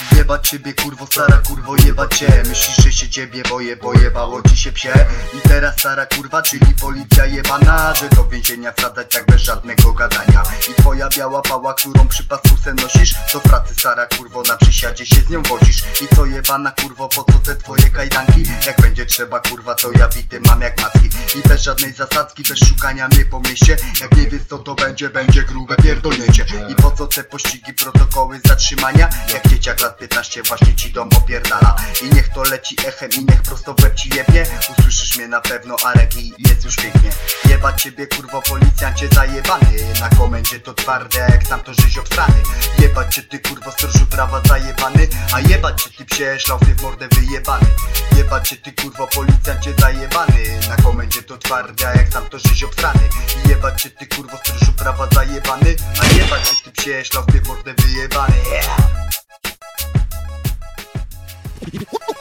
Yeah. Jebać ciebie kurwo stara kurwo jebać cię. Myślisz, że się ciebie boję, bo jebało ci się psie? I teraz stara kurwa, czyli policja jebana Że do więzienia wsadzać tak bez żadnego gadania. I twoja biała pała, którą przy pasku se nosisz Do pracy stara kurwo, na przysiadzie się z nią wozisz. I co jebana kurwo, po co te twoje kajdanki? Jak będzie trzeba kurwa, to ja bity mam jak macki I bez żadnej zasadzki, bez szukania mnie po mieście. Jak nie wiesz co to będzie, będzie grube pierdolnięcie I po co te pościgi, protokoły zatrzymania? Jak dzieciak lat 15 właśnie ci dom opierdala. I niech to leci echem i niech prosto w ci jebnie Usłyszysz mnie na pewno, Arek i jest już pięknie. Jebać ciebie kurwo policjancie zajebany. Na komendzie to twarde jak sam to żyć obstrany. Jebać cię ty kurwo stróżu prawa zajebany. A jebać cię ty psie w mordę wyjebany. Jebać cię ty kurwo policjancie zajebany. Na komendzie to twarde jak sam to żyć obstrany. Jebać cię ty kurwo stróżu prawa zajebany. A jebać cię ty psie w mordę wyjebany. Yeah. ハハハハ!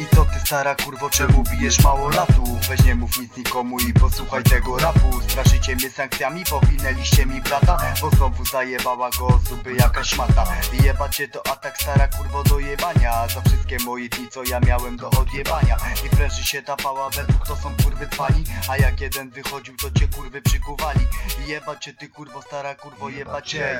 I co ty stara kurwo, czemu bijesz mało latu? Weź nie mów nic nikomu i posłuchaj tego rapu. Straszycie mnie sankcjami, powinęliście mi brata Bo znowu zajebała go zuby jakaś mata. I jebacie to atak stara kurwo do jebania. Za wszystkie moje dni co ja miałem do odjebania. I pręży się ta pała według to są kurwy twani A jak jeden wychodził to cię kurwy przykuwali. I jebacie ty kurwo stara kurwo jebacie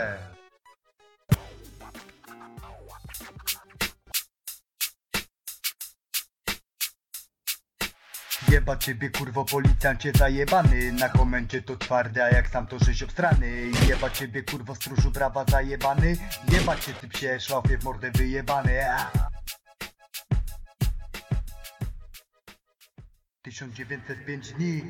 Jeba ciebie kurwo policjancie zajebany. Na komendzie to twarde, a jak sam to żeś obstrany Jeba ciebie kurwo stróżu prawa zajebany. Jeba cię ty psie szlafie w mordę wyjebany. A. 1905 dni